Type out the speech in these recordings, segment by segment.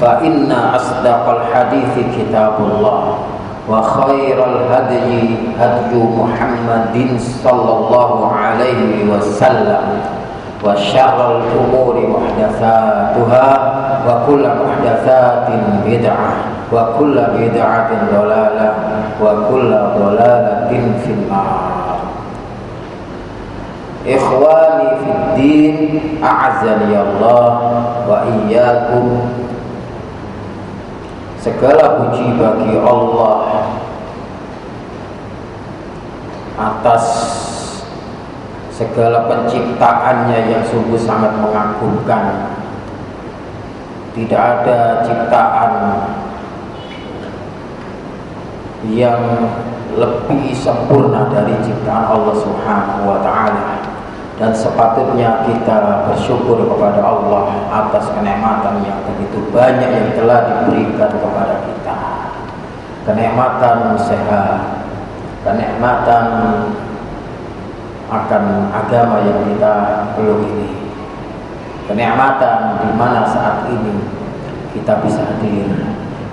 فإن أصدق الحديث كتاب الله وخير الهدي هدي محمد صلى الله عليه وسلم وشر الأمور محدثاتها وكل محدثات بدعة وكل بدعة ضلالة وكل ضلالة في النار. إخواني في الدين أعزني الله وإياكم Segala puji bagi Allah atas segala penciptaannya yang sungguh sangat mengagumkan. Tidak ada ciptaan yang lebih sempurna dari ciptaan Allah Subhanahu wa taala dan sepatutnya kita bersyukur kepada Allah atas kenikmatan yang begitu banyak yang telah diberikan kepada kita. Kenikmatan sehat kenikmatan akan agama yang kita peluk ini. Kenikmatan di mana saat ini kita bisa hadir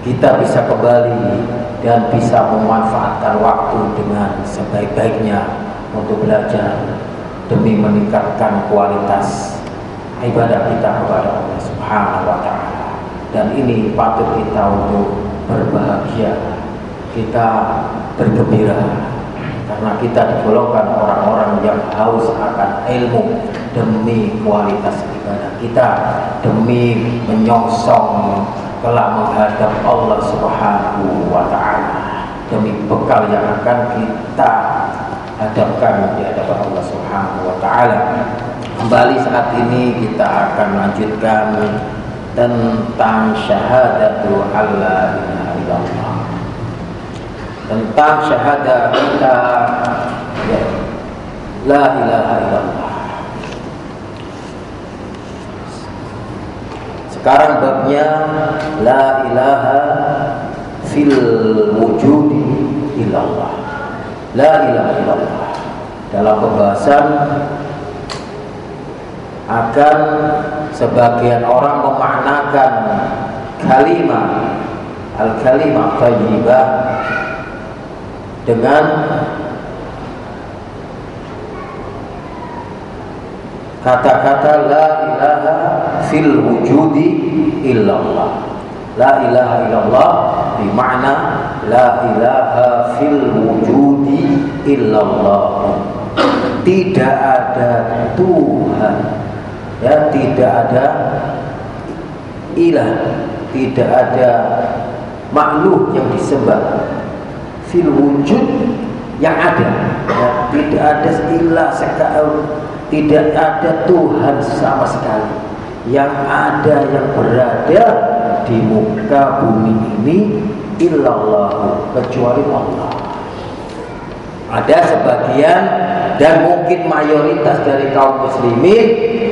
kita bisa kembali dan bisa memanfaatkan waktu dengan sebaik-baiknya untuk belajar demi meningkatkan kualitas ibadah kita kepada Allah Subhanahu wa taala. Dan ini patut kita untuk berbahagia. Kita bergembira karena kita digolongkan orang-orang yang haus akan ilmu demi kualitas ibadah kita, demi menyongsong kelak menghadap Allah Subhanahu wa taala, demi bekal yang akan kita hadapkan di hadapan Allah taala. Kembali saat ini kita akan melanjutkan tentang syahadatu alla ilaha illallah. Tentang syahadat kita ya, la ilaha illallah. Sekarang babnya la ilaha fil wujudi illallah. La ilaha illallah Dalam pembahasan Akan sebagian orang memaknakan kalimat Al-kalimah tayyibah Dengan Kata-kata la ilaha fil wujudi illallah La ilaha illallah Bima'na La ilaha fil wujudi illallah. Tidak ada Tuhan. Ya tidak ada Ilah Tidak ada makhluk yang disembah. Fil wujud yang ada. Ya, tidak ada ilah sekali tidak ada Tuhan sama sekali. Yang ada yang berada di muka bumi ini illallah kecuali Allah. Ada sebagian dan mungkin mayoritas dari kaum muslimin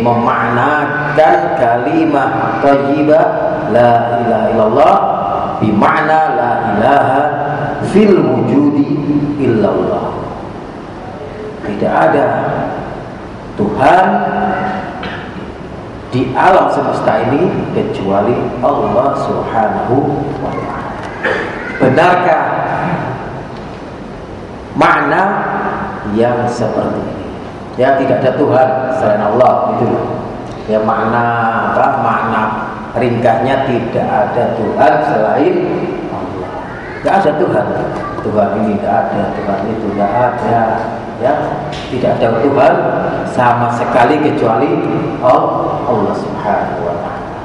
memaknakan kalimat thayyibah la ilaha illallah bimana la ilaha fil wujudi illallah. Tidak ada Tuhan di alam semesta ini kecuali Allah Subhanahu wa taala. Benarkah makna yang seperti ini? Ya tidak ada Tuhan selain Allah itu. Ya makna apa? Makna ringkasnya tidak ada Tuhan selain Allah. Tidak ada Tuhan. Tuhan ini tidak ada, Tuhan itu tidak ada ya tidak ada Tuhan sama sekali kecuali Allah Subhanahu wa taala.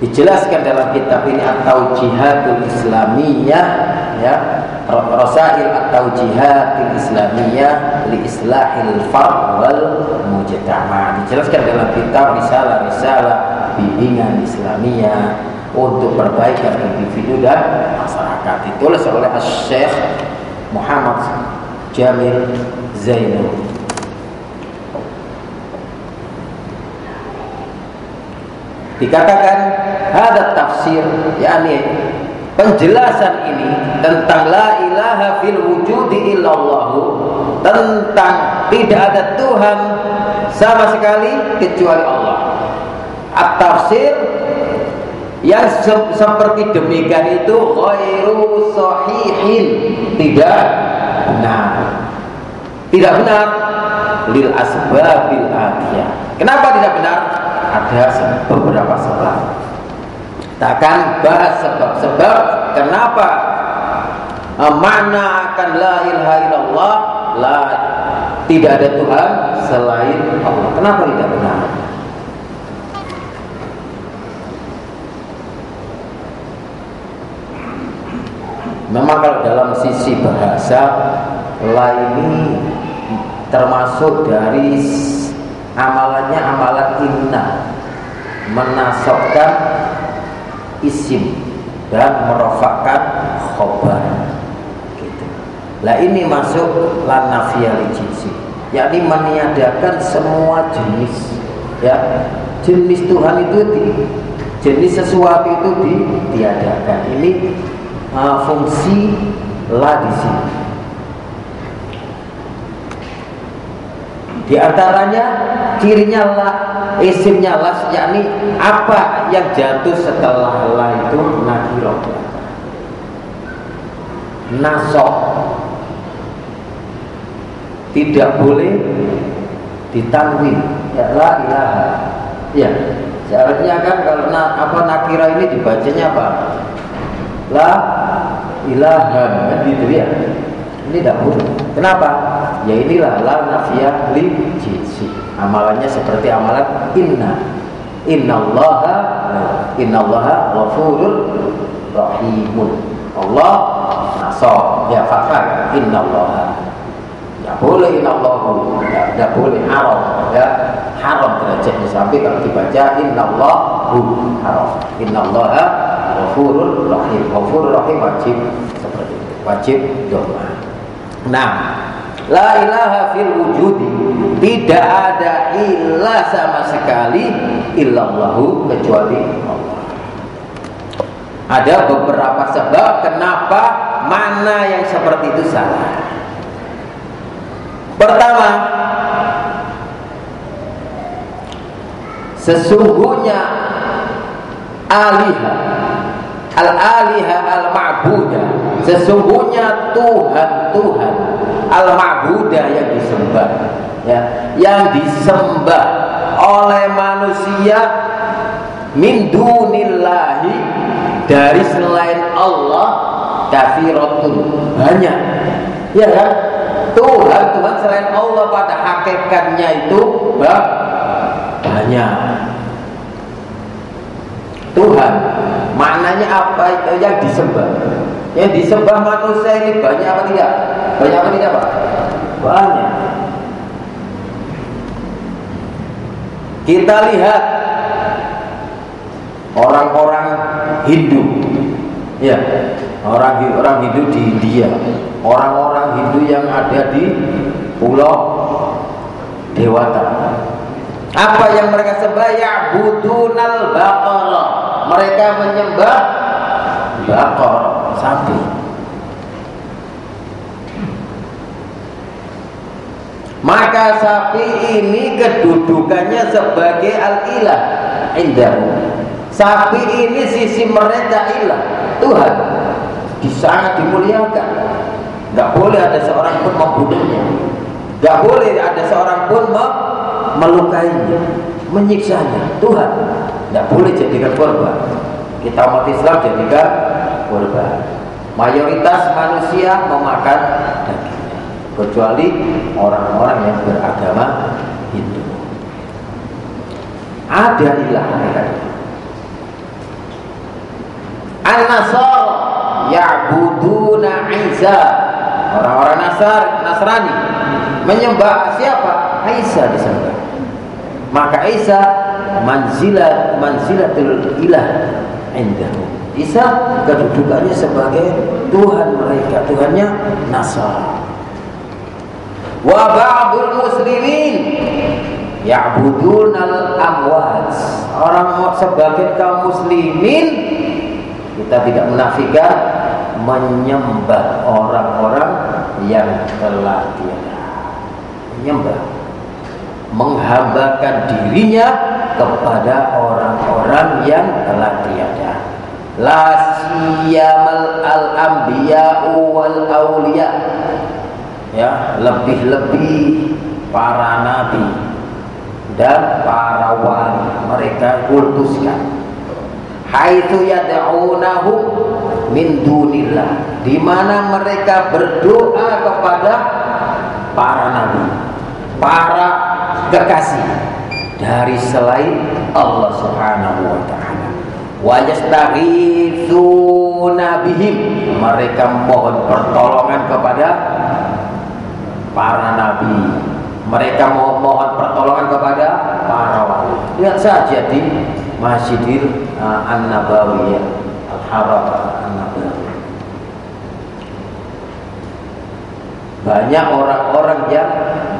Dijelaskan dalam kitab ini atau jihadul islamiyah ya Rasail atau jihadul islamiyah li islahil fard wal mujtama dijelaskan dalam kitab risalah-risalah bimbingan islamiyah untuk perbaikan individu dan masyarakat. Ditulis oleh Syekh Muhammad Jamil Zainul. Dikatakan ada tafsir yakni penjelasan ini tentang la ilaha fil wujudi illallah tentang tidak ada Tuhan sama sekali kecuali Allah. At-tafsir yang se seperti demikian itu ghairu sahihin. Tidak benar. Tidak benar. Lil asbabil atiyah kenapa tidak benar? Ada beberapa sebab. Takkan bahas sebab-sebab kenapa? Eh, mana akan la ilaha illallah? La tidak ada Tuhan selain Allah. Kenapa tidak benar Memang kalau dalam sisi bahasa la ini termasuk dari amalannya amalan inna. Menasokkan isim dan merofakkan khobar. Gitu. Lah ini masuk lan nafiyali jinsi. Yakni meniadakan semua jenis ya. Jenis Tuhan itu di jenis sesuatu itu ditiadakan ini uh, fungsi la di sini. Di antaranya cirinya la, isimnya las, yakni apa yang jatuh setelah la itu nakiro. Nasok tidak boleh ditanwin ya la ilaha ya seharusnya kan kalau na, apa nakira ini dibacanya apa la ilahan kan gitu ya ini tidak boleh kenapa? Ya inilah la nafiyah li jinsi. Amalannya seperti amalan inna. Innallaha innallaha ghafurur rahimun. Allah nasab ya fakar innallaha. Ya boleh innallahu ya, tidak boleh haram. Ya haram derajatnya. Sampai kalau dibaca innallahu haram innallaha Ghafurur Rahim. Ghafurur Rahim wajib seperti itu. Wajib doa. Nah, La ilaha fil wujudi Tidak ada ilah sama sekali Illallahu kecuali Allah Ada beberapa sebab Kenapa mana yang seperti itu salah Pertama Sesungguhnya Alihah Al-aliha al-ma'buda Sesungguhnya Tuhan-Tuhan Al-ma'buda yang disembah. Ya, Yang disembah oleh manusia Min dunillahi Dari selain Allah Kafiratun. Banyak. Ya kan? Tuhan, Tuhan selain Allah pada hakikatnya itu banyak. Tuhan maknanya apa yang disembah? Yang disembah manusia ini banyak apa tidak? Banyak apa tidak pak? Banyak. Kita lihat orang-orang Hindu. Ya orang orang Hindu di India. Orang-orang Hindu yang ada di pulau Dewata. Apa yang mereka sembah? Ya budunal baqarah mereka menyembah bakar sapi maka sapi ini kedudukannya sebagai al-ilah indahu. Sapi ini sisi mereka ilah Tuhan. Sangat dimuliakan. Nggak boleh ada seorang pun membunuhnya. Nggak boleh ada seorang pun melukainya menyiksanya. Tuhan tidak boleh jadikan korban. Kita umat Islam jadikan korban. Mayoritas manusia memakan dagingnya kecuali orang-orang yang beragama Hindu. Ada ilah An-Nasar ya'buduna Isa. Orang-orang Nasar Nasrani menyembah siapa? Isa disembah maka Isa manzilat manzilatul ilah indahu. Isa kedudukannya sebagai Tuhan mereka Tuhannya Nasar wa ba'dul muslimin ya'budunal amwat. Orang sebagian kaum muslimin kita tidak menafikan menyembah orang-orang yang telah tiada menyembah. Menghambakan dirinya kepada orang-orang yang telah tiada. La siyamal al anbiya wal auliya ya lebih-lebih para nabi dan para wali mereka kultuskan. Haitsu yad'unahum min dunillah. Di mana mereka berdoa kepada para nabi para kekasih dari selain Allah Subhanahu wa taala. Wa yastaghitsuna bihim. Mereka mohon pertolongan kepada para nabi. Mereka mohon, mohon pertolongan kepada para wali. Lihat saja di Masjidil uh, An-Nabawiyah Al-Haram An-Nabawi. Banyak orang-orang yang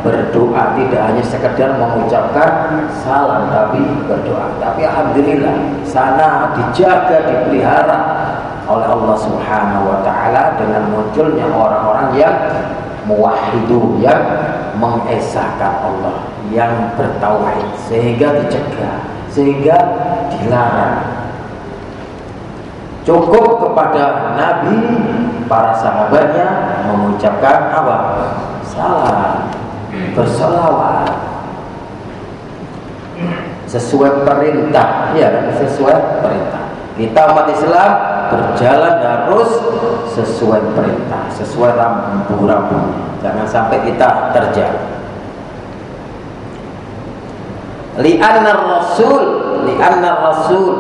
berdoa tidak hanya sekedar mengucapkan salam tapi berdoa. Tapi alhamdulillah sana dijaga, dipelihara oleh Allah Subhanahu wa taala dengan munculnya orang-orang yang muwahhidu yang mengesahkan Allah, yang bertauhid sehingga dicegah, sehingga dilarang. Cukup kepada Nabi para sahabatnya mengucapkan apa? Salam. Bersolawat. Sesuai perintah. Ya sesuai perintah. Kita umat Islam berjalan harus sesuai perintah sesuai rambu-rambu. Jangan sampai kita terjang li'anna rasul li'anna rasul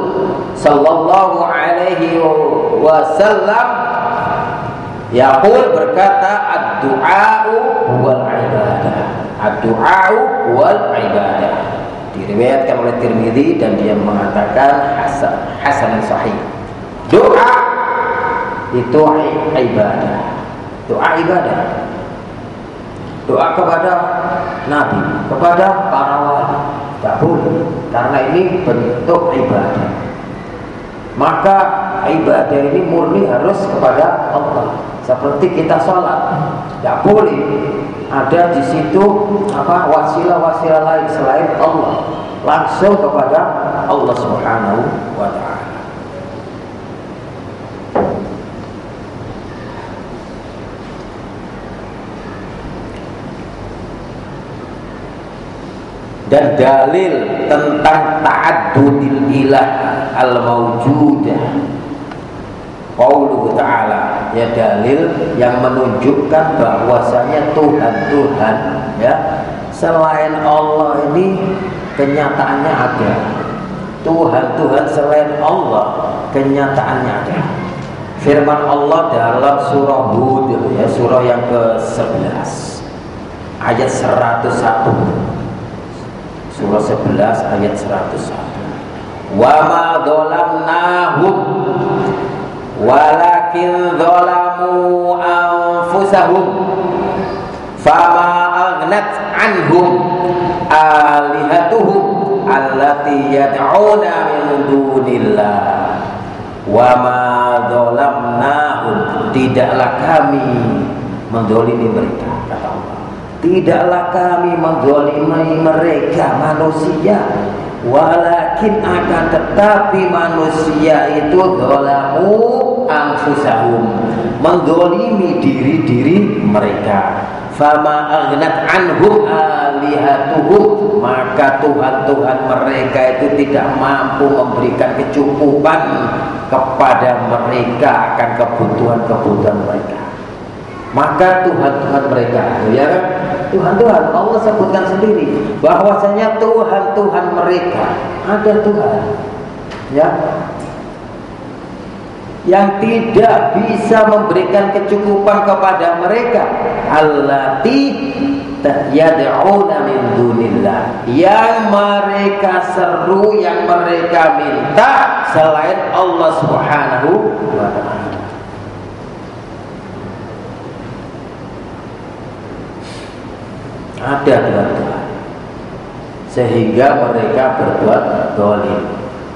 sallallahu alaihi wasallam yaqul berkata ad-du'a'u wal ibadah Ad-du'a'u wal ibadah. Diriwayatkan oleh Tirmidzi dan dia mengatakan hasan hasan sahih. Doa itu ibadah. Doa ibadah. Doa kepada Nabi, kepada para wali. Tidak boleh karena ini bentuk ibadah. Maka ibadah ini murni harus kepada Allah. Seperti kita sholat, tidak boleh ada di situ apa wasilah-wasilah lain selain Allah. Langsung kepada Allah Subhanahu wa taala. Dan dalil tentang ta'addudil ilah al-mawjudah. Qauluhu ta'ala ya dalil yang menunjukkan bahwasanya Tuhan-Tuhan ya selain Allah ini kenyataannya ada Tuhan-Tuhan selain Allah kenyataannya ada. Firman Allah dalam surah Hud ya, surah yang ke-11 ayat 101. Surah 11 ayat 101. Wa ma dzalamnahum walakin dzalamu anfusahum fama aghnat anhum alihatuhum allati yad'una min dunillah wa ma dzalamnahum tidaklah kami mendolimi mereka tidaklah kami mendolimi mereka manusia. Walakin akan tetapi manusia itu dolamu anfusahum mendolimi diri-diri mereka. Fama aghnat anhum alihatuhum maka Tuhan-Tuhan mereka itu tidak mampu memberikan kecukupan kepada mereka akan kebutuhan-kebutuhan mereka. Maka Tuhan-Tuhan mereka ya kan? Tuhan-Tuhan Allah sebutkan sendiri bahwasanya Tuhan-Tuhan mereka ada Tuhan. Ya yang tidak bisa memberikan kecukupan kepada mereka. Allati yad'una min dunillah. Yang mereka seru yang mereka minta selain Allah Subhanahu wa taala. Ada Tuhan-Tuhan sehingga mereka berbuat dolim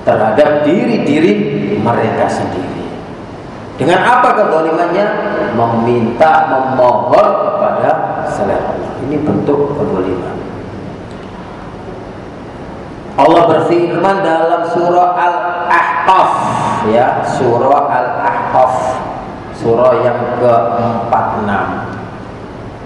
terhadap diri-diri mereka sendiri dengan apa kedolimannya? Meminta, memohon kepada selain Allah. Ini bentuk kedoliman. Allah berfirman dalam surah Al-Ahqaf ya, surah Al-Ahqaf surah yang ke-46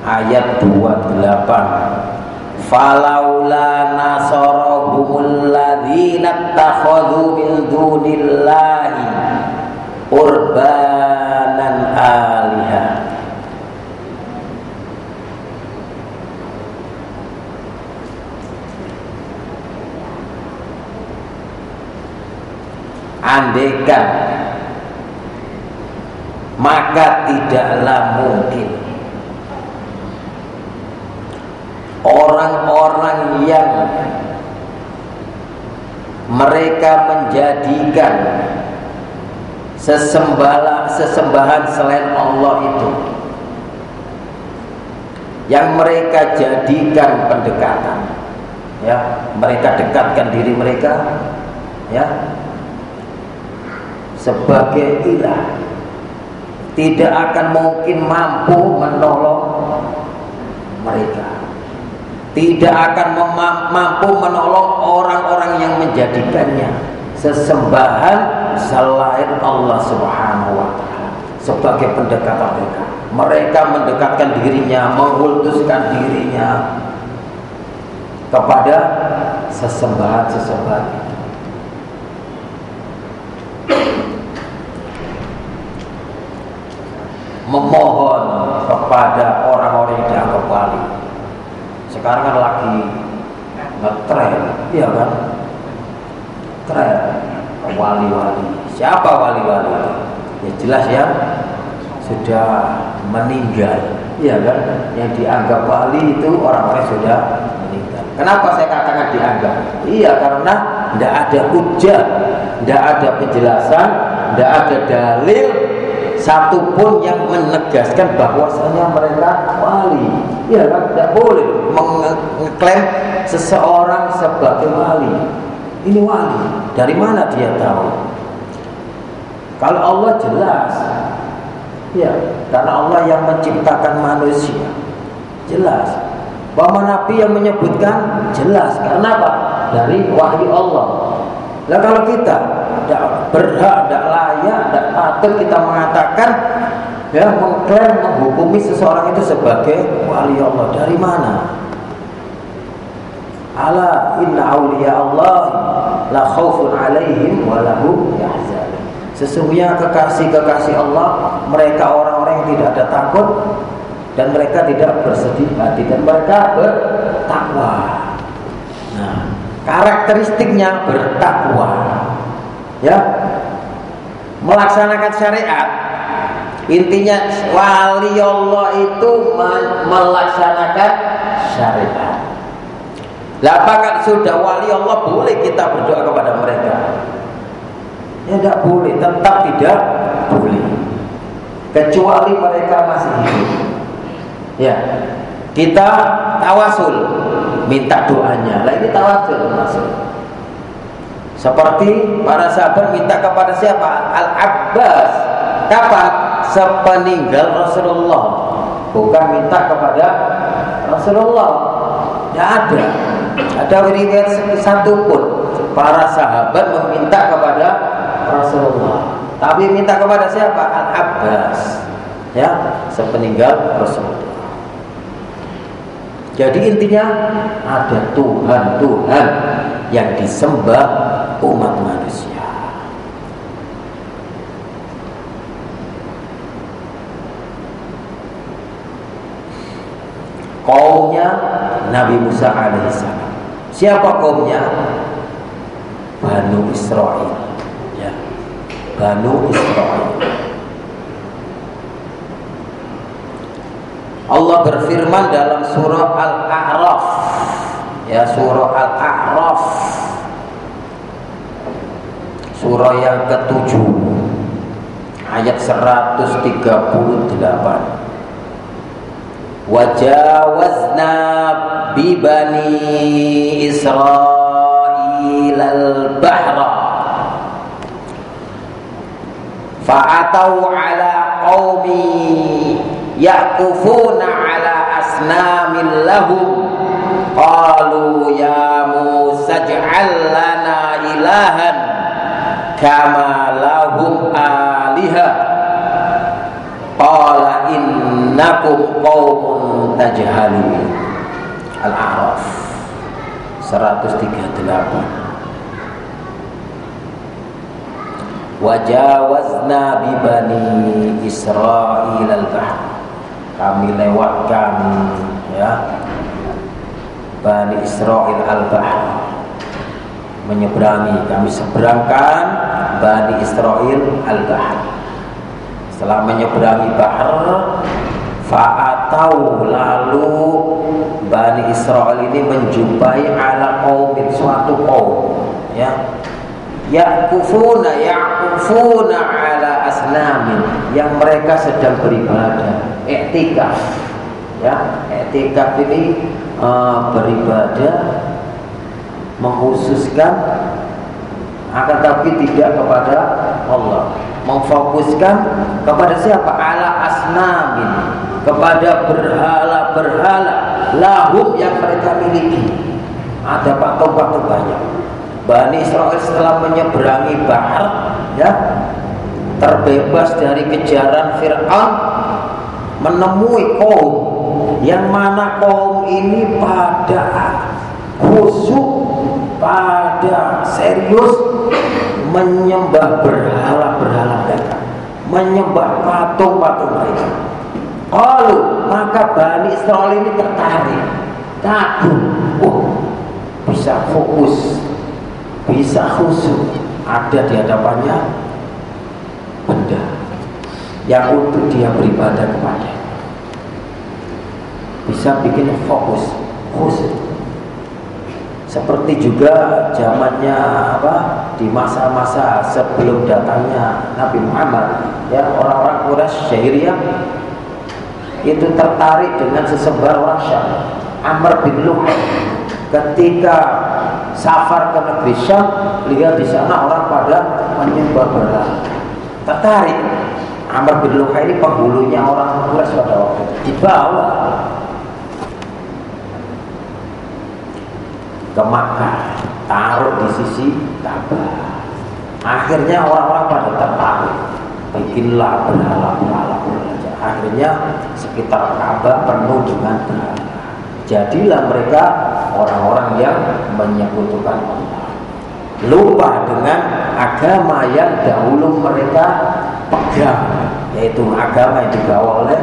ayat 28 falaula nasarahumul ladzina takhadhu min dunillahi urbanan aliha. Andekan maka tidaklah mungkin orang-orang yang mereka menjadikan sesembahan sesembahan selain Allah itu. Yang mereka jadikan pendekatan. Ya mereka dekatkan diri mereka. Ya. Sebagai ilah. Tidak akan mungkin mampu menolong mereka. Tidak akan mampu menolong orang-orang yang menjadikannya sesembahan selain Allah Subhanahu wa taala sebagai pendekatan mereka. Mereka mendekatkan dirinya, mengkultuskan dirinya kepada sesembahan-sesembahan. Memohon kepada orang-orang yang dianggap wali. Sekarang kan lagi ngetren, iya kan? Tren wali-wali. Siapa wali-wali? Ya jelas ya sudah meninggal. Iya kan? Yang dianggap wali itu orang-orang sudah meninggal. Kenapa saya katakan dianggap? Iya karena tidak ada hujah, tidak ada penjelasan, tidak ada dalil satupun yang menegaskan bahwasanya mereka wali. Iya kan? Tidak boleh mengklaim seseorang sebagai wali. Ini wali. Dari mana dia tahu? Kalau Allah jelas. Ya, karena Allah yang menciptakan manusia. Jelas. Bahwa Nabi yang menyebutkan jelas. Karena apa? Dari wahyu Allah. Nah kalau kita tidak berhak, tidak layak, tidak patut kita mengatakan ya mengklaim menghukumi seseorang itu sebagai wali Allah dari mana? Ala inna awliya Allah la khaufun alaihim wa lahum. Sesungguhnya kekasih-kekasih Allah mereka orang-orang yang tidak ada takut dan mereka tidak bersedih hati dan mereka bertakwa. Nah, karakteristiknya bertakwa ya melaksanakan syariat intinya wali Allah itu melaksanakan syariat lah apakah sudah wali Allah boleh kita berdoa kepada mereka. Ya tidak boleh tetap tidak boleh. Kecuali mereka masih hidup. Ya kita tawasul minta doanya. Lah ini tawasul masuk seperti para sahabat minta kepada siapa? Al Abbas kapan? Sepeninggal Rasulullah. Bukan minta kepada Rasulullah. Tidak ada ada riwayat satu pun. Para sahabat meminta kepada Rasulullah. Tapi minta kepada siapa? Al Abbas ya sepeninggal Rasulullah. Jadi intinya ada Tuhan-Tuhan yang disembah umat manusia. Kaumnya Nabi Musa alaihissalam. Siapa kaumnya? Banu Israel. Ya. Banu Israel. Allah berfirman dalam surah Al-A'raf ya surah Al-A'raf surah yang ketujuh ayat 138 Wajawazna bibani Israel al-bahra. Fa'atau ala qaumi yakufuna ala asnamin lahum. Qalu ya Musa ij'al lana ilahan kama lahum aliha. Qala innakum qaumun tajhalun Al-A'raf. 138 Wajawazna bibani Israel al-bahr. Kami lewatkan ya Bani Israel al-Bahr. Menyeberangi. Kami seberangkan Bani Israel al-Bahr. Setelah menyeberangi Bahr Fa'atau lalu Bani Israel ini menjumpai ala kaum suatu kaum ya. Yakufuna yakufuna ala asnamin yang mereka sedang beribadah etika ya. Etika ini uh, beribadah mengkhususkan akan tapi tidak kepada Allah. Memfokuskan kepada siapa? Ala asnamin kepada berhala-berhala lahum yang mereka miliki. Ada patung-patung banyak. Bani Israel setelah menyeberangi bahar ya terbebas dari kejaran Fir'aun menemui kaum. Yang mana kaum ini pada khusyuk pada serius menyembah berhala-berhala mereka menyembah patung-patung mereka Lalu maka Bani Israel ini tertarik kagum. Oh bisa fokus bisa khusyuk. Ada di hadapannya benda yang untuk dia beribadah kepada. Bisa bikin fokus khusyuk. Seperti juga zamannya apa di masa-masa sebelum datangnya Nabi Muhammad ya orang-orang Quraisy Syahiriyah itu tertarik dengan sesembar orang Syam Amr bin Luhai. Ketika safar ke negeri Syam lihat di sana orang pada menyembah berhala tertarik. Amr bin Luhai ini penghulunya orang Quraisy pada waktu itu. Dibawa ke Makkah. Taruh di sisi Ka'bah akhirnya orang-orang pada tertarik. Bikinlah berhala-berhala akhirnya sekitar Ka'bah penuh dengan berhala jadilah mereka orang-orang yang menyekutukan Allah lupa dengan agama yang dahulu mereka pegang yaitu agama yang dibawa oleh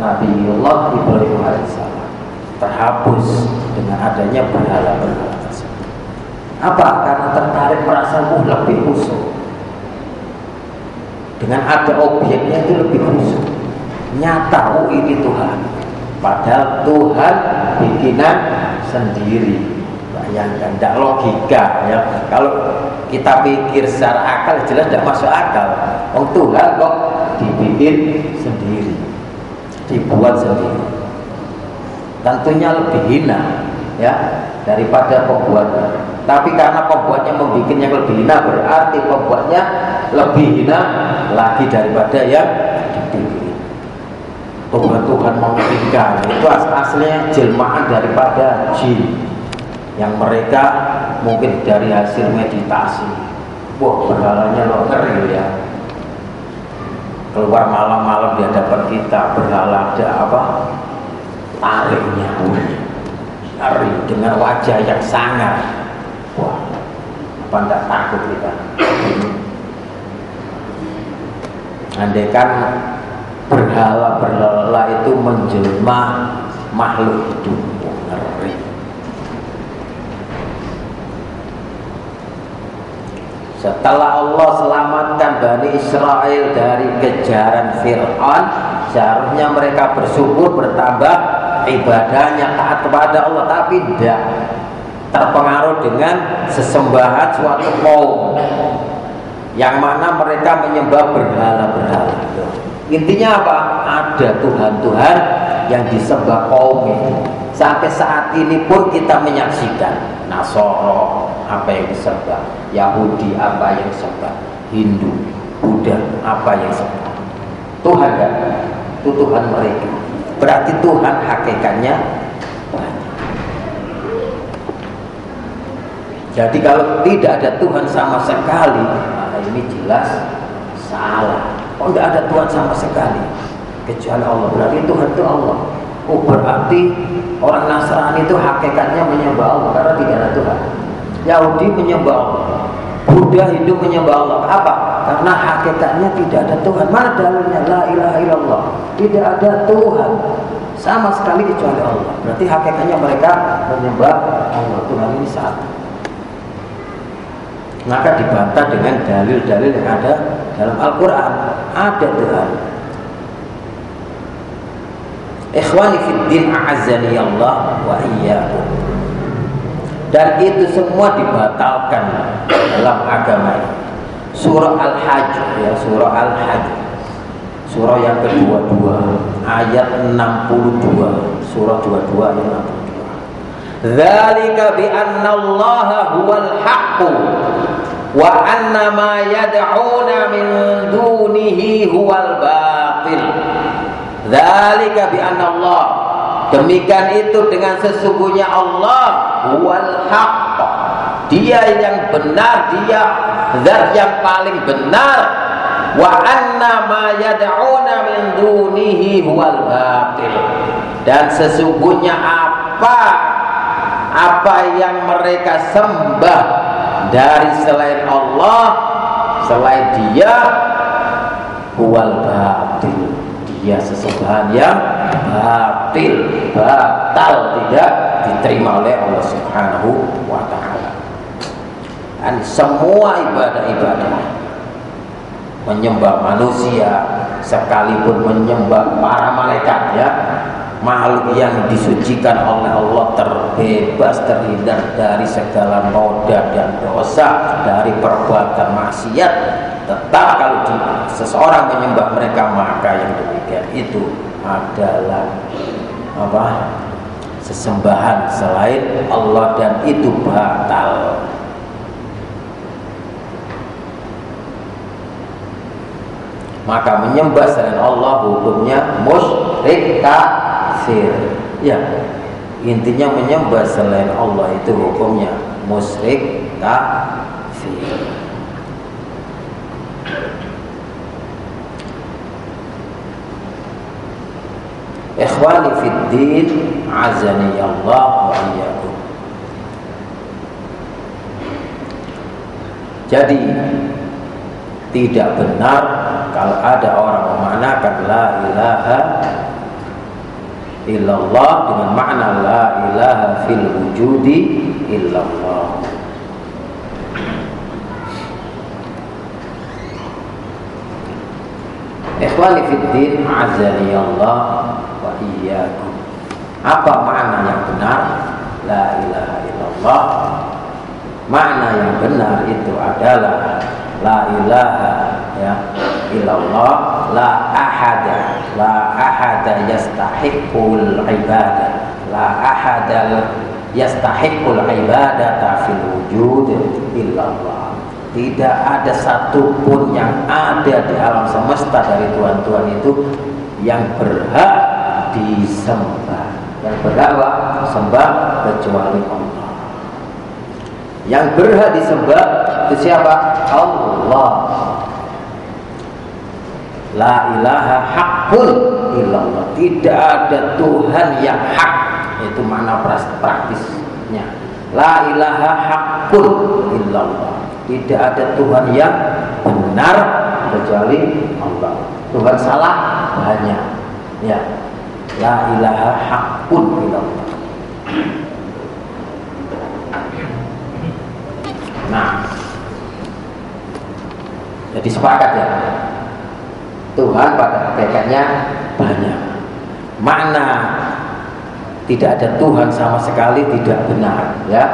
Nabi Allah Ibrahim alaihissalam terhapus dengan adanya berhala-berhala Apa? Karena tertarik merasa uh, lebih khusyuk. Dengan ada objeknya itu lebih khusyuk. Nyata, oh ini Tuhan. Padahal Tuhan bikinan sendiri. Bayangkan, tidak logika ya. Kalau kita pikir secara akal jelas tidak masuk akal. Oh Tuhan kok dibikin sendiri, dibuat sendiri. Tentunya lebih hina ya daripada pembuatnya. Tapi karena pembuatnya membuat yang lebih hina berarti pembuatnya lebih hina lagi daripada yang. Tuhan-Tuhan mengerikan itu aslinya jelmaan daripada jin yang mereka mungkin dari hasil meditasi. Wah berhalanya lo ngeri ya. Keluar malam-malam di hadapan kita berhala ada apa? Tariknya ngeri dengan wajah yang sangat Wah, apa tidak takut kita? Andai kan berhala-berhala itu menjelma makhluk hidup ngeri. Setelah Allah selamatkan Bani Israel dari kejaran Fir'aun Seharusnya mereka bersyukur bertambah ibadahnya taat kepada Allah Tapi tidak terpengaruh dengan sesembahan suatu kaum yang mana mereka menyembah berhala-berhala. Intinya apa? Ada Tuhan-Tuhan yang disembah kaum itu. Sampai saat ini pun kita menyaksikan Nasoro apa yang disembah, Yahudi apa yang disembah, Hindu, Buddha apa yang disembah. Tuhan kan? Itu Tuhan mereka. Berarti Tuhan hakikatnya Jadi kalau tidak ada Tuhan sama sekali, ini jelas salah. Oh tidak ada Tuhan sama sekali kecuali Allah. Berarti Tuhan itu Allah. Oh berarti orang Nasrani itu hakikatnya menyembah Allah karena tidak ada Tuhan. Yahudi menyembah Allah. Buddha Hindu menyembah Allah. Apa? Karena hakikatnya tidak ada Tuhan. Mana dalilnya? La ilaha illallah. Tidak ada Tuhan sama sekali kecuali Allah. Berarti hakikatnya mereka menyembah Allah. Tuhan ini satu maka dibantah dengan dalil-dalil yang ada dalam Al-Quran. Ada Tuhan ikhwani fiddin a'azzani Allah wa iyyakum. Dan itu semua dibatalkan dalam agama surah Al-Hajj ya surah Al-Hajj. Surah yang kedua-dua ayat 62 surah 22 ayat 62 Dzalika bi anna Allah huwal haqq wa anna ma yad'una min dunihi huwal batil. Dzalika bi anna Allah Demikian itu dengan sesungguhnya Allah huwal haqq. Dia yang benar, dia zat yang paling benar. Wa anna ma yad'una min dunihi huwal batil. Dan sesungguhnya apa apa yang mereka sembah dari selain Allah selain dia huwal batil. Dia sesembahan yang batil batal tidak diterima oleh Allah Subhanahu wa taala. Dan semua ibadah-ibadah menyembah manusia sekalipun menyembah para malaikat ya makhluk yang disucikan oleh Allah terbebas terhindar dari segala noda dan dosa dari perbuatan maksiat. Tetap kalau di, seseorang menyembah mereka maka yang demikian itu adalah apa? Sesembahan selain Allah dan itu batal. Maka menyembah selain Allah hukumnya musyrik kafir. Ya, intinya menyembah selain Allah itu hukumnya musyrik kafir. Ikhwani fid din, azani Allah wa iyyakum. Jadi tidak benar kalau ada orang memanakan la ilaha illallah dengan makna la ilaha fil wujudi illallah. Ikhwani fiddin azani Allah wa iyyakum. Apa makna yang benar? La ilaha illallah. Makna yang benar itu adalah la ilaha ya illallah la ahada la ahada yastahiqul ibadah la ahada yastahiqul ibadata fil wujud illallah tidak ada satupun yang ada di alam semesta dari Tuhan-Tuhan itu yang berhak disembah. Yang berhak sembah kecuali Allah. Yang berhak disembah itu siapa? Allah. La ilaha hakun illallah. Tidak ada Tuhan yang hak. Itu mana praktisnya. La ilaha hakun illallah tidak ada Tuhan yang benar kecuali Allah. Tuhan salah banyak. Ya. La ilaha haqqun illallah. Nah. Jadi sepakat ya. Tuhan pada hakikatnya banyak. Makna tidak ada Tuhan sama sekali tidak benar ya.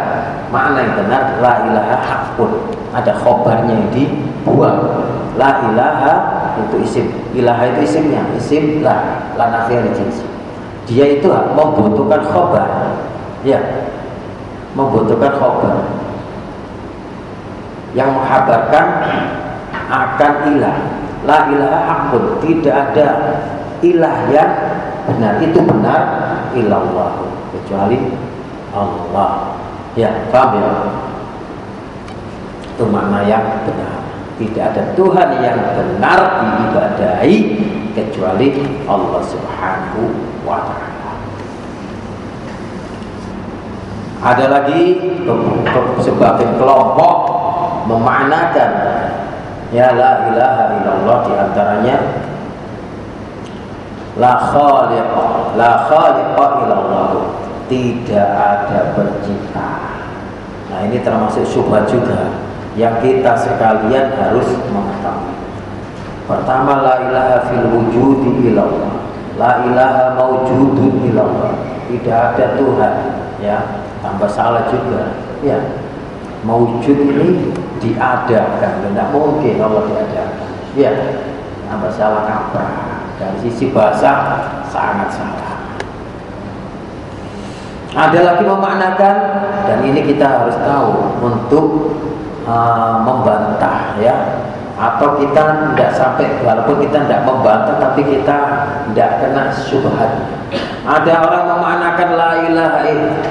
Makna yang benar la ilaha hakun. Ada khobarnya yang dibuang. La ilaha itu isim. Ilaha itu isimnya. Isim la. La nafiyah dia itu membutuhkan khobar. Ya. Membutuhkan khobar. Yang menghabarkan akan ilah la ilaha hakun tidak ada ilah yang benar itu benar ilallah kecuali Allah Ya, paham ya? Itu makna yang benar. Tidak ada Tuhan yang benar diibadahi kecuali Allah Subhanahu wa taala. Ada lagi sebagian kelompok memaknakan ya la ilaha illallah di antaranya la khaliqa la khaliqa illallah tidak ada pencipta. Nah ini termasuk syubhat juga yang kita sekalian harus mengetahui. Pertama la ilaha fil wujudi ilallah. La ilaha maujudun ilallah. Tidak ada Tuhan, ya. Tambah salah juga. Ya. Maujud ini diadakan, tidak mungkin Allah diadakan. Ya. Tambah salah kaprah. Dari sisi bahasa sangat salah. Ada lagi memaknakan dan ini kita harus tahu untuk uh, membantah ya atau kita tidak sampai walaupun kita tidak membantah tapi kita tidak kena syubhat. Ada orang memaknakan la ilaha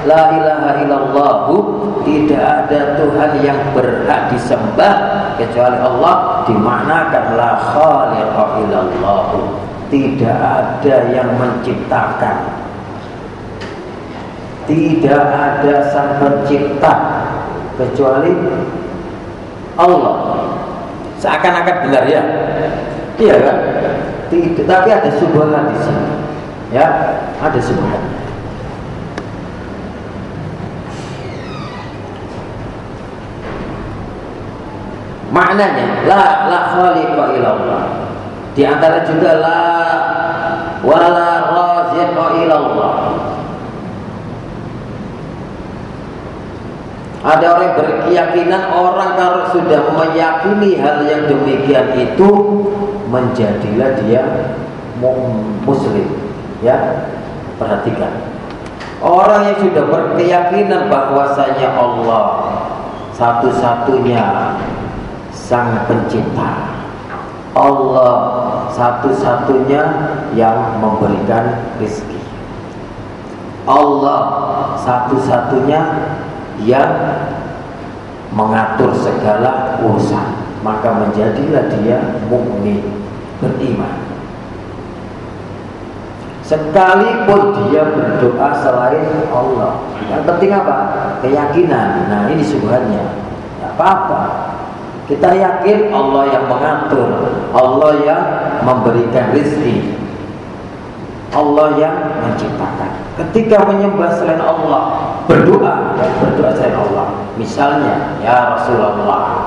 la ilaha illallah tidak ada Tuhan yang berhak disembah kecuali Allah dimaknakan la khaliqa illallah tidak ada yang menciptakan tidak ada sang pencipta kecuali Allah. Seakan-akan benar ya. Iya kan? Tidak, tapi ada subhanah di sini. Ya, ada subhanah. Maknanya la la khaliqa illallah. Di antara juga la wala raziqa illallah. Ada orang yang berkeyakinan orang kalau sudah meyakini hal yang demikian itu menjadilah dia muslim. Ya, perhatikan. Orang yang sudah berkeyakinan bahwasanya Allah satu-satunya sang pencipta. Allah satu-satunya yang memberikan rezeki. Allah satu-satunya yang mengatur segala urusan maka menjadilah dia mukmin beriman. Sekalipun dia berdoa selain Allah. Yang penting apa? Keyakinan. Nah ini subhannya tidak apa-apa. Kita yakin Allah yang mengatur Allah yang memberikan rezeki Allah yang menciptakan. Ketika menyembah selain Allah berdoa berdoa selain Allah. Misalnya, ya Rasulullah.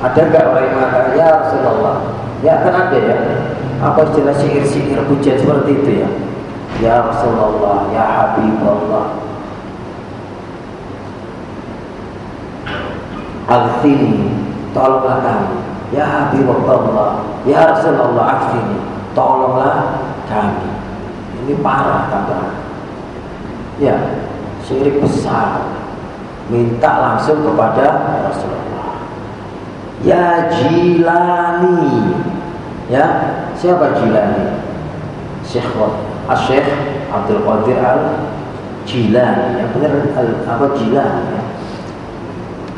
Ada gak orang yang mengatakan ya Rasulullah? Ya kan ada ya. apa istilah syair-syair pujian seperti itu ya ya Rasulullah ya Habibullah Alfini tolonglah kami ya Habibullah ya Rasulullah Alfini tolonglah kami ini parah tambah ya syirik besar. Minta langsung kepada Rasulullah. Ya Jilani. Ya siapa Jilani? Syekh Syekh Abdul Qadir Al Jilani yang benar al, apa Jilani ya?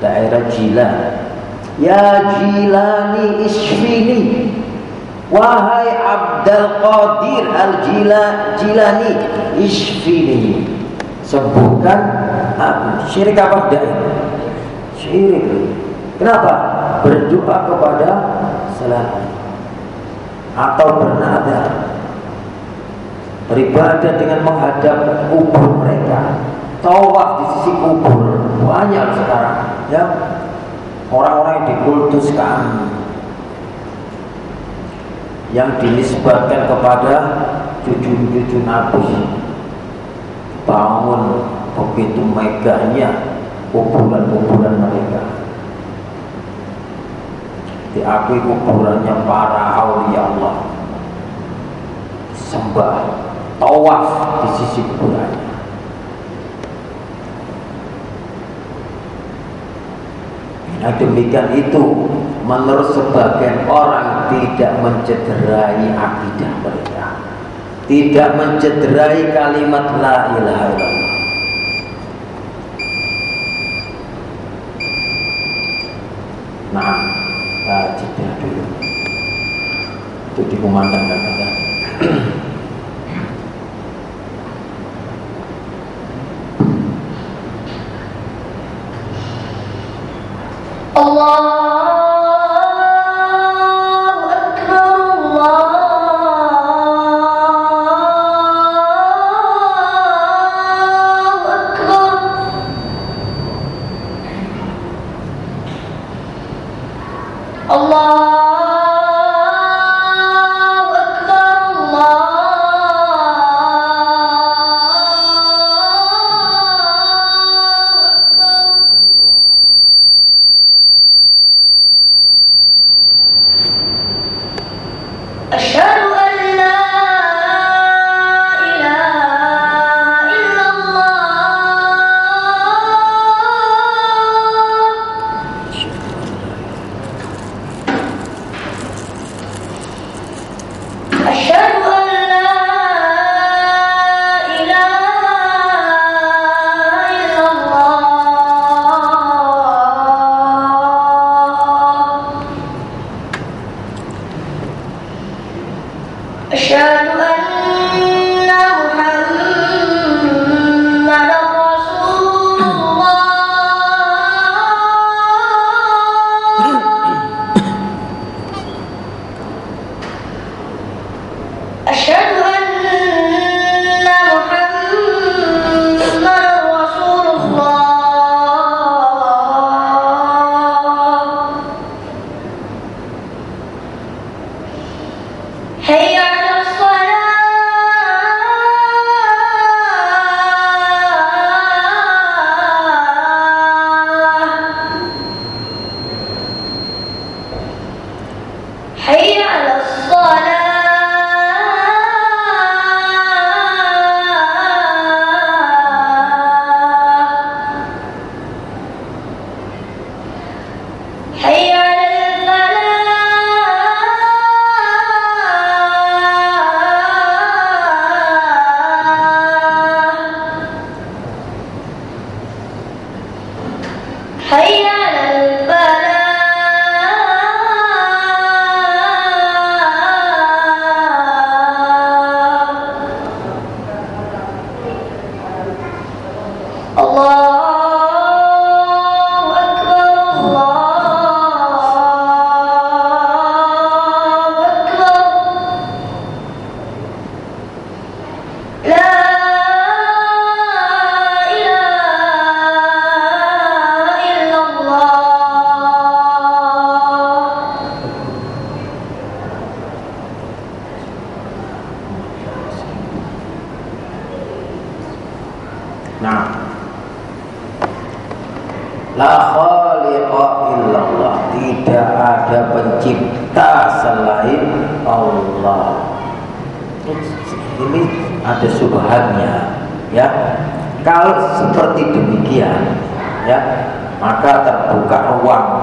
daerah Jilan ya Jilani isfini. Wahai Abdul Qadir Al Jilani isfini sembuhkan aku syirik apa? Tidak syirik. Kenapa? Berdoa kepada selain atau bernada. Beribadah dengan menghadap kubur mereka. Tawaf di sisi kubur. Banyak sekarang ya. Orang-orang yang dikultuskan. Yang dinisbatkan kepada cucu-cucu Nabi bangun begitu megahnya kuburan-kuburan mereka. Diakui kuburannya para aulia Allah. Sembah tawaf di sisi kuburannya. Nah demikian itu menurut sebagian orang tidak mencederai akidah mereka tidak mencederai kalimat la ilaha illallah. Nah kita jeda dulu. Itu dikumandangkan assured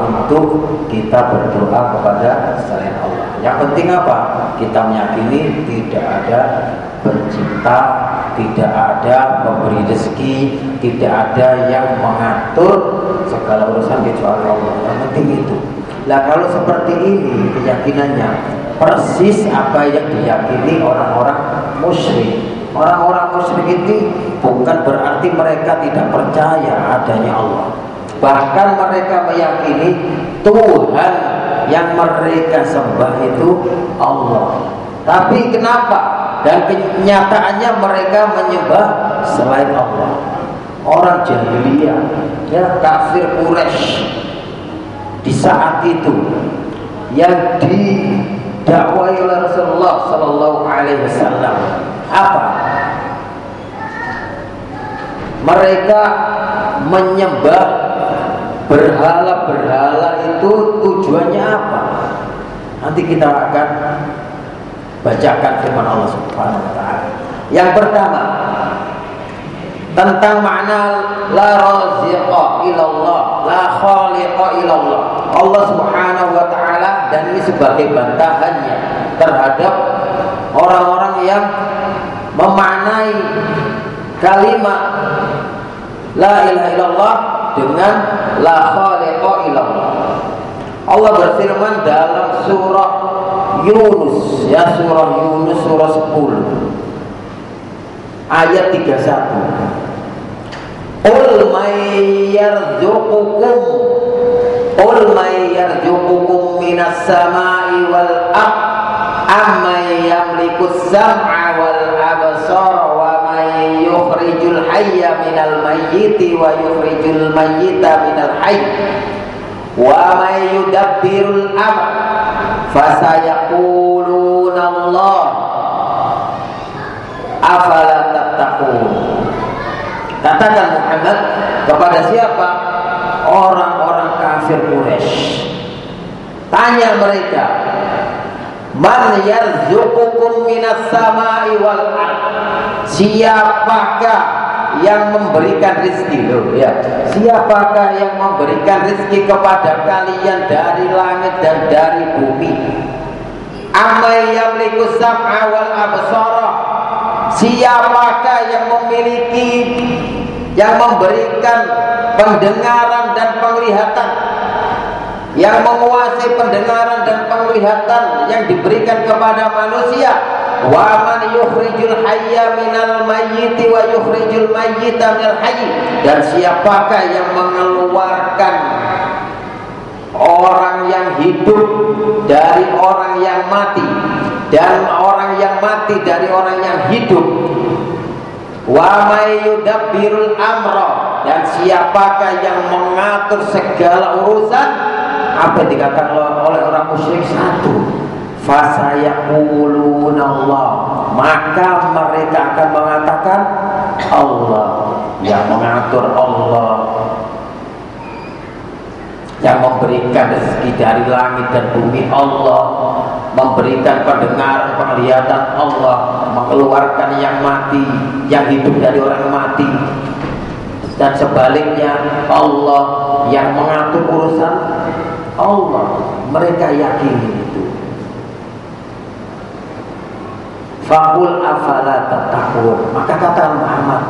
untuk kita berdoa kepada selain Allah. Yang penting apa? Kita meyakini tidak ada pencipta, tidak ada pemberi rezeki, tidak ada yang mengatur segala urusan kecuali Allah. Yang penting itu. Nah kalau seperti ini keyakinannya persis apa yang diyakini orang-orang musyrik. Orang-orang musyrik ini bukan berarti mereka tidak percaya adanya Allah Bahkan mereka meyakini Tuhan yang mereka sembah itu Allah. Tapi kenapa? Dan kenyataannya mereka menyembah selain Allah. Orang jahiliyah, ya kafir Quraisy di saat itu yang didakwai oleh Rasulullah Sallallahu Alaihi Wasallam apa? Mereka menyembah Berhala-berhala itu tujuannya apa? Nanti kita akan bacakan firman Allah Subhanahu wa taala. Yang pertama tentang makna la raziqa ilallah, la khaliqa ilallah. Allah Subhanahu wa taala dan ini sebagai bantahannya terhadap orang-orang yang memaknai kalimat la ilaha illallah dengan la khaliqa illallah. Allah berfirman dalam surah Yunus ya surah Yunus surah 10 ayat 31 Qul may yarzuqukum Qul may minas samai wal amman yamliku sam'a hayya minal mayyiti wa yukhrijul mayyita minal hayy. Wa may yudabbirul amr fasayaquluna Allah. Afala tattaqun? Katakan Muhammad kepada siapa? Orang-orang kafir Quraisy. Tanya mereka Man yarzuqukum minas samai wal Siapakah yang memberikan rezeki. Loh ya. Siapakah yang memberikan rezeki kepada kalian dari langit dan dari bumi? Amai yamliku sam'a wal absara. Siapakah yang memiliki yang memberikan pendengaran dan penglihatan? Yang menguasai pendengaran dan penglihatan yang diberikan kepada manusia wa man yukhrijul hayya minal mayyiti wa yukhrijul mayyita minal hayy dan siapakah yang mengeluarkan orang yang hidup dari orang yang mati dan orang yang mati dari orang yang hidup? Wa may yudabbirul amra. Dan siapakah yang mengatur segala urusan? Apa yang dikatakan oleh orang musyrik? Satu fasayaquluna Allah maka mereka akan mengatakan Allah. Yang mengatur Allah. Yang memberikan rezeki dari langit dan bumi Allah. Memberikan pendengaran penglihatan Allah. Mengeluarkan yang mati yang hidup dari orang mati. Dan sebaliknya Allah yang mengatur urusan Allah. Mereka yakin itu Fakul afala tatakun Maka kata Muhammad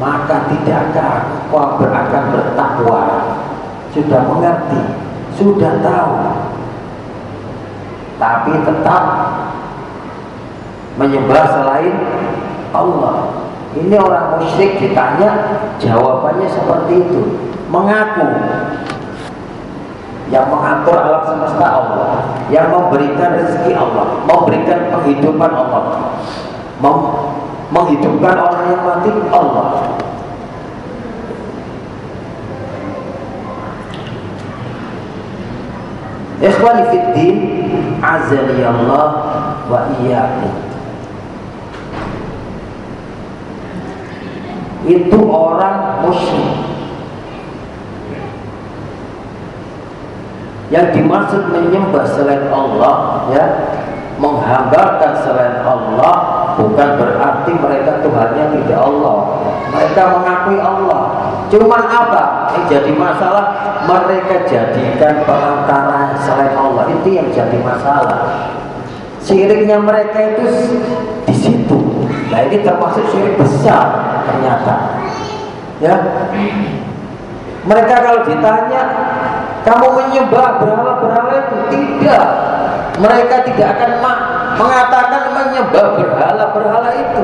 Maka tidakkah kau akan bertakwa. Sudah mengerti Sudah tahu. Tapi tetap Menyembah selain Allah. Ini orang musyrik ditanya Jawabannya seperti itu. Mengaku yang mengatur alam semesta Allah, yang memberikan rezeki Allah, memberikan penghidupan Allah, mem menghidupkan orang yang mati Allah. Ikhwani fiddin azali Allah wa iyyakum. Itu orang musyrik yang dimaksud menyembah selain Allah ya menghambakan selain Allah bukan berarti mereka Tuhannya tidak Allah. Mereka mengakui Allah. Cuman apa yang jadi masalah? Mereka jadikan perantara selain Allah. Itu yang jadi masalah. Syiriknya mereka itu di situ. Nah ini termasuk syirik besar ternyata. Ya. Mereka kalau ditanya kamu menyembah berhala-berhala itu tidak. Mereka tidak akan mengatakan menyembah berhala-berhala itu.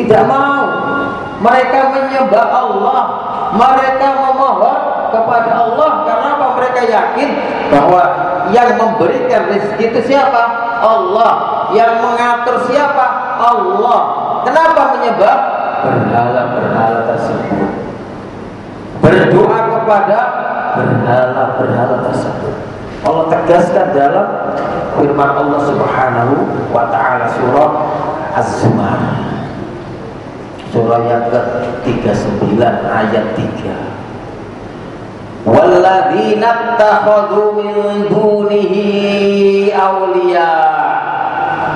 Tidak mau. Mereka menyembah Allah. Mereka memohon kepada Allah. Karena apa? Mereka yakin bahwa yang memberikan rezeki itu siapa? Allah. Yang mengatur siapa? Allah. Kenapa menyembah berhala-berhala tersebut berdoa kepada berhala-berhala tersebut. Allah tegaskan dalam firman Allah Subhanahu wa taala surah Az-Zumar. Surah yang ke-39 ayat 3. Walladzina takhadhu min dunihi awliya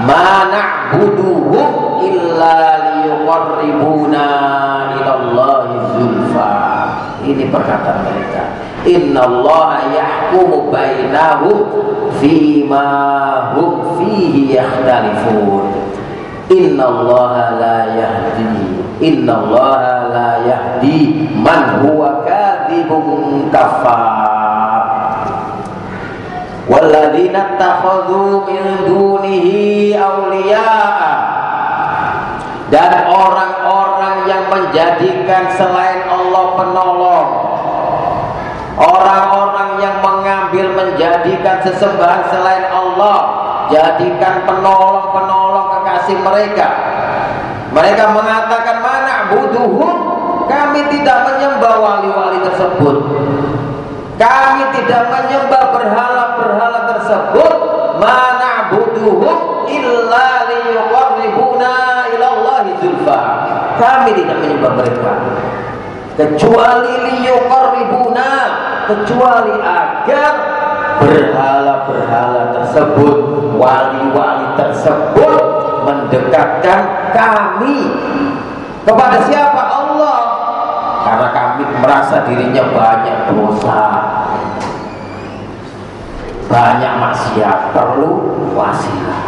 ma na'buduhum illa liyuqarribuna ila zulfa. Ini perkataan mereka. Inna Allah yahkumu bainahum fima hum fihi yakhtalifun. Inna Allah la yahdi Inna Allah la yahdi man huwa kadhibun kafar. Walladzina takhadhu min dunihi awliya'a dan yang menjadikan selain Allah penolong orang-orang yang mengambil menjadikan sesembahan selain Allah jadikan penolong-penolong kekasih mereka. Mereka mengatakan mana butuhum kami tidak menyembah wali-wali tersebut. Kami tidak menyembah berhala-berhala tersebut. Mana butuhum illa liyuqarribuna zulfa kami tidak menyembah mereka. Kecuali liyuqarribuna kecuali agar berhala-berhala tersebut wali-wali tersebut mendekatkan kami kepada siapa? Allah. Karena kami merasa dirinya banyak dosa banyak maksiat perlu wasilah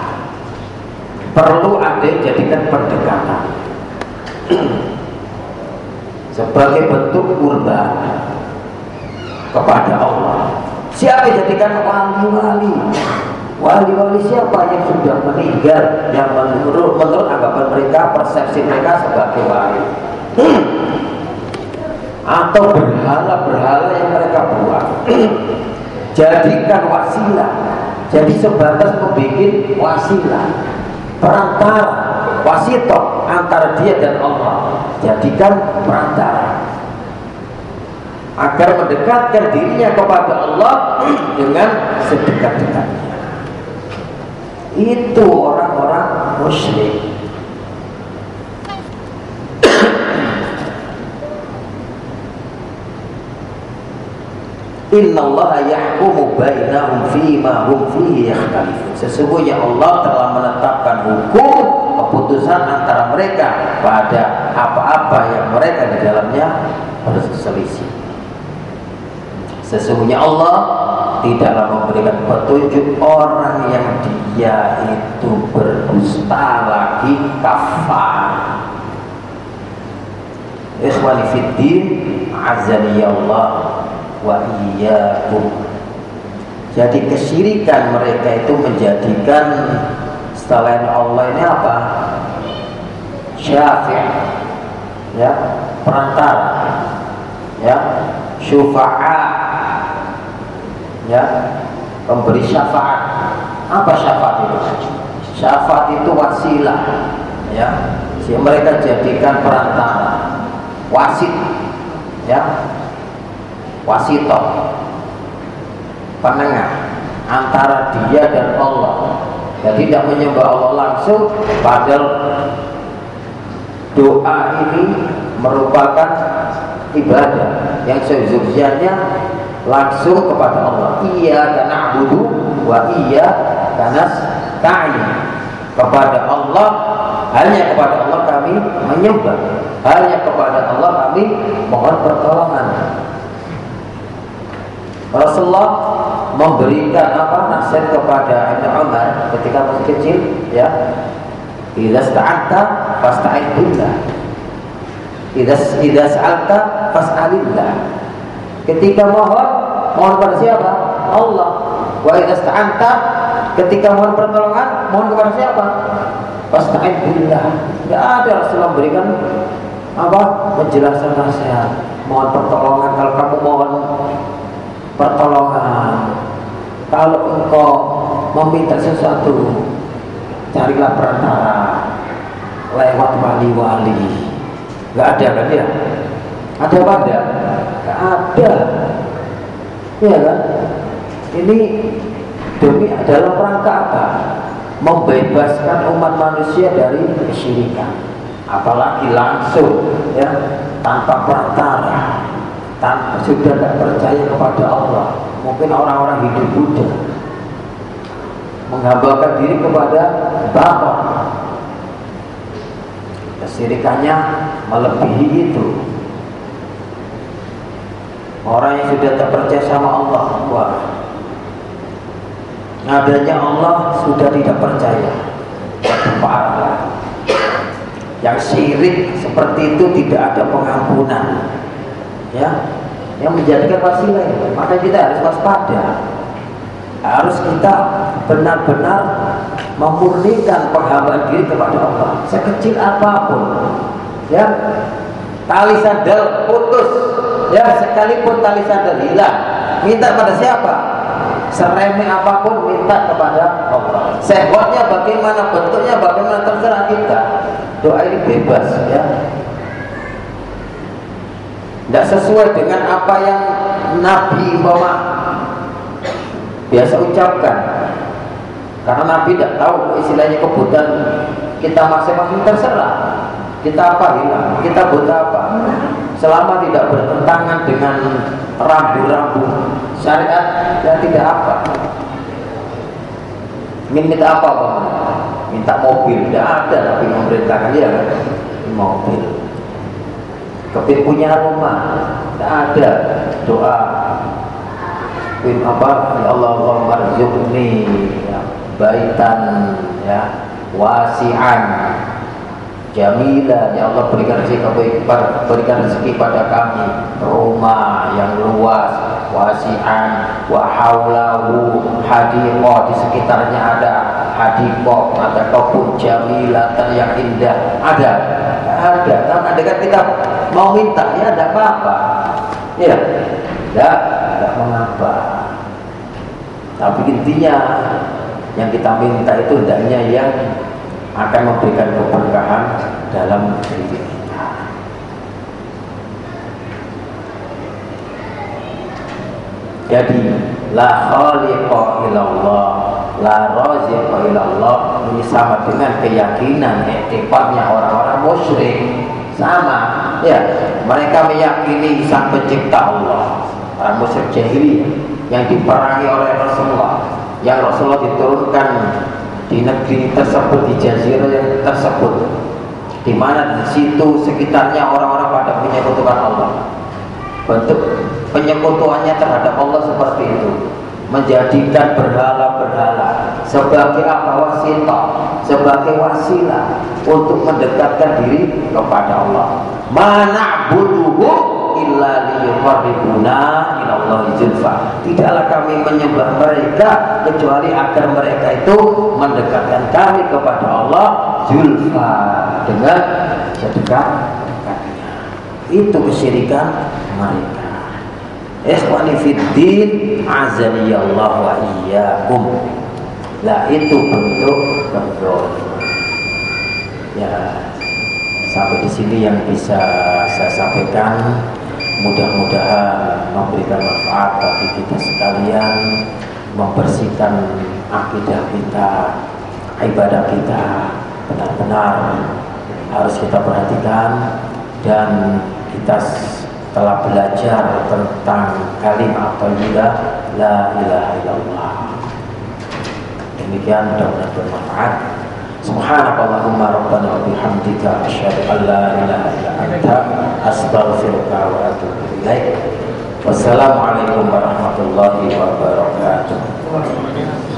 perlu ada jadikan pendekatan sebagai bentuk kurban kepada Allah. Siapa yang jadikan wali-wali? Wali-wali siapa yang sudah meninggal yang menurut menurut anggapan mereka persepsi mereka sebagai wali? Hmm. atau berhala-berhala yang mereka buat. Jadikan wasilah. Jadi sebatas membuat wasilah. Perantara wasito antara dia dan Allah jadikan perantara. Agar mendekatkan dirinya kepada Allah dengan sedekat-dekatnya. Itu orang-orang musyrik. Inna Allah yahkumu bainahum fima hum fihi yakhtalifun. Sesungguhnya Allah telah menetapkan hukum keputusan antara mereka pada apa-apa yang mereka di dalamnya berselisih. Sesungguhnya Allah tidaklah memberikan petunjuk orang yang dia itu berdusta lagi kafar. Ikhwani fiddin, azani ya wa iyyakum. Jadi kesyirikan mereka itu menjadikan selain Allah ini apa? Syafi' ya, perantara ya, syufa'a ya, pemberi syafaat. Apa syafaat itu? Syafaat itu wasilah ya. Mereka jadikan perantara wasit ya wasito penengah antara dia dan Allah. Jadi tidak menyembah Allah langsung padahal doa ini merupakan ibadah yang sejujurnya langsung kepada Allah. Iya karena abudu wa iya karena ta'i kepada Allah hanya kepada Allah kami menyembah. Hanya kepada Allah kami mohon pertolongan. Rasulullah memberikan apa nasihat kepada Ibnu Umar ketika masih kecil ya Idza sta'anta fasta'in billah. Idza idza sa'alta fas'alillah. Ketika mohon, mohon kepada siapa? Allah. Wa idza sta'anta ketika mohon pertolongan, mohon kepada siapa? Fasta'in billah. Tidak ada Rasulullah memberikan apa? Penjelasan nasihat. Mohon pertolongan kalau kamu mohon pertolongan. Kalau engkau meminta sesuatu, carilah perantara lewat wali-wali. Gak ada kan ya? Ada apa enggak? Gak ada. Iya kan? Ini demi dalam rangka apa? Membebaskan umat manusia dari kesyirikan. Apalagi langsung ya tanpa perantara, tanpa sudah tidak percaya kepada Allah. Mungkin orang-orang hidup Buddha menghambakan diri kepada Bapak. Kesirikannya melebihi itu. Orang yang sudah terpercaya sama Allah, wah, adanya Allah sudah tidak percaya. Yang syirik seperti itu tidak ada pengampunan. Ya, yang menjadikan wasilah. Maka kita harus waspada. Harus kita benar-benar memurnikan penghambaan diri kepada Allah. Sekecil apa pun. Ya. Tali sandal putus. Ya sekalipun tali sandal hilang. Minta pada siapa? Seremeh apa pun minta kepada Allah. Sehatnya bagaimana bentuknya bagaimana terserah kita. Doa ini bebas ya tidak sesuai dengan apa yang Nabi Muhammad biasa ucapkan. Karena Nabi tidak tahu istilahnya kebutuhan kita masing-masing terserah. Kita apa hilang kita butuh apa? Selama tidak bertentangan dengan rambu-rambu syariat ya tidak apa. Minta apa bang? Minta mobil. Tidak ada tapi memerintahkan. Dia kan? Mobil kepin punya rumah tidak ada doa. Bin apa? Ya Allah Allah ya, baitan ya wasi'an jamila ya Allah berikan rezeki berikan rezeki pada kami. Rumah yang luas wasi'an wa haulahu hadiqah di sekitarnya ada hadiqah ada kebun jamilatan yang indah. Ada ada. Karena dekat kita mau minta ya ada apa-apa. Ya tidak tidak mengapa tapi intinya yang kita minta itu hendaknya yang akan memberikan keberkahan dalam hidup kita. Jadi la khaliqa illallah la raziqa illallah ini sama dengan keyakinan etikatnya orang-orang musyrik. Sama ya. Mereka meyakini sang pencipta Allah. Orang musyrik jahiliyah yang diperangi oleh Rasulullah. Yang Rasulullah diturunkan di negeri tersebut di jazirah yang tersebut. Di mana di situ sekitarnya orang-orang pada menyekutukan Allah. Bentuk penyekutuannya terhadap Allah seperti itu menjadikan berhala-berhala sebagai apa wasita sebagai wasilah untuk mendekatkan diri kepada Allah mana butuh illa liyuqarribuna Allah zulfa. Tidaklah kami menyembah mereka kecuali agar mereka itu mendekatkan kami kepada Allah zulfa dengan dekatnya. Itu kesyirikan mereka. Ikhwani fiddin azani Allah wa iyyakum. Lah itu bentuk kontrol. Ya, sampai di sini yang bisa saya sampaikan mudah-mudahan memberikan manfaat bagi kita sekalian membersihkan akidah kita ibadah kita benar-benar harus kita perhatikan dan kita telah belajar tentang kalimat thayyibah la ilaha illallah. Demikian mudah-mudahan bermanfaat. Subhanakallahumma rabbana wa bihamdika asyhadu an la ilaha illa anta astaghfiruka wa atubu ilaik. Wassalamualaikum warahmatullahi wabarakatuh.